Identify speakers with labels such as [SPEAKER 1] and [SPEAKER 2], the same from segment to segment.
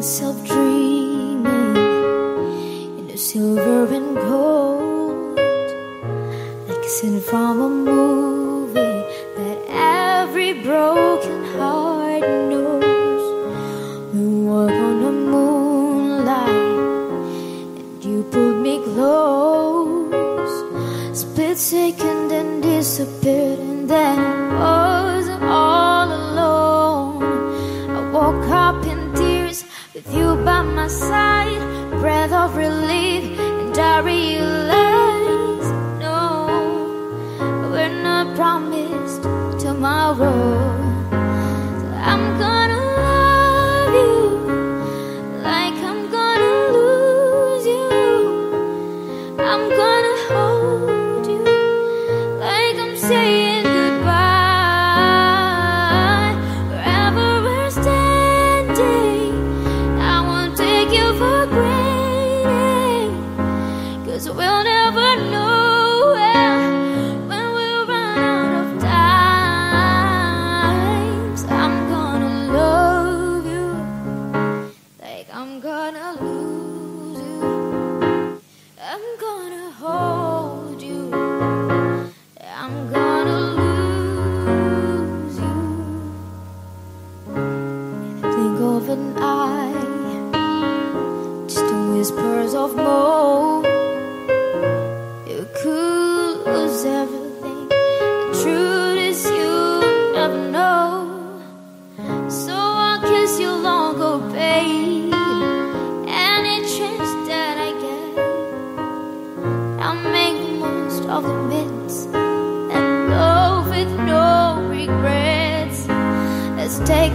[SPEAKER 1] myself dreaming in the silver and gold, like a scene from a movie that every broken heart knows. We walk on the moonlight, and you pulled me close. Split second and disappeared, and then. side, breath of relief, and I realize no, we're not promised tomorrow.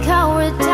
[SPEAKER 1] coward.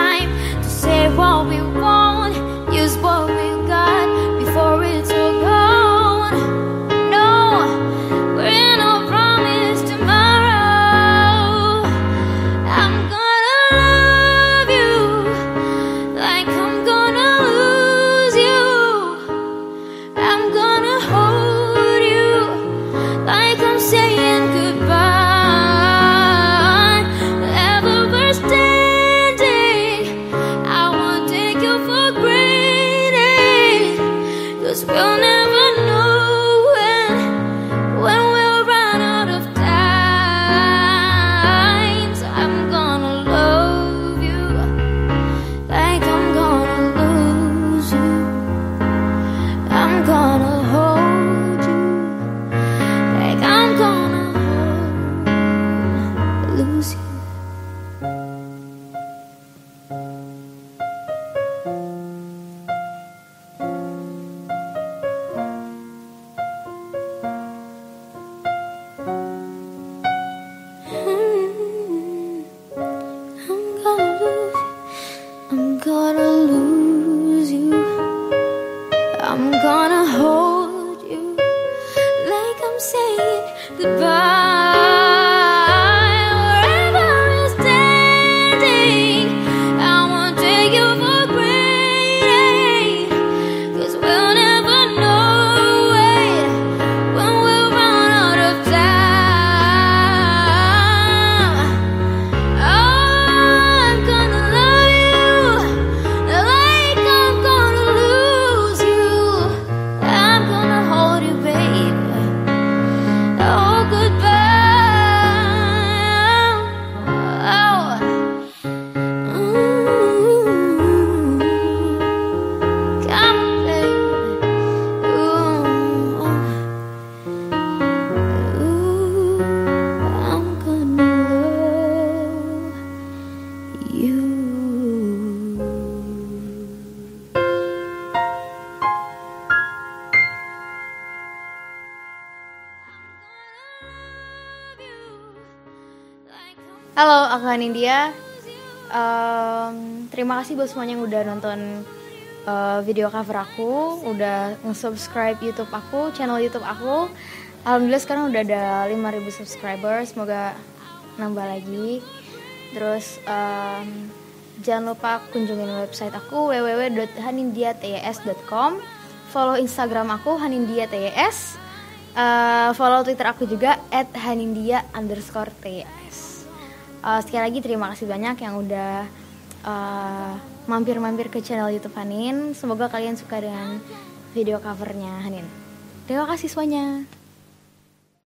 [SPEAKER 2] Halo, aku Hanindia. Um, terima kasih buat semuanya yang udah nonton uh, video cover aku, udah nge-subscribe YouTube aku, channel YouTube aku. Alhamdulillah sekarang udah ada 5000 subscriber, semoga nambah lagi. Terus um, jangan lupa kunjungin website aku www.hanindiates.com. Follow Instagram aku hanindiates. Uh, eh, follow Twitter aku juga @hanindia_tes uh, sekali lagi terima kasih banyak yang udah eh, mampir-mampir uh, ke channel YouTube Hanin. Semoga kalian suka dengan video covernya Hanin. Terima kasih semuanya.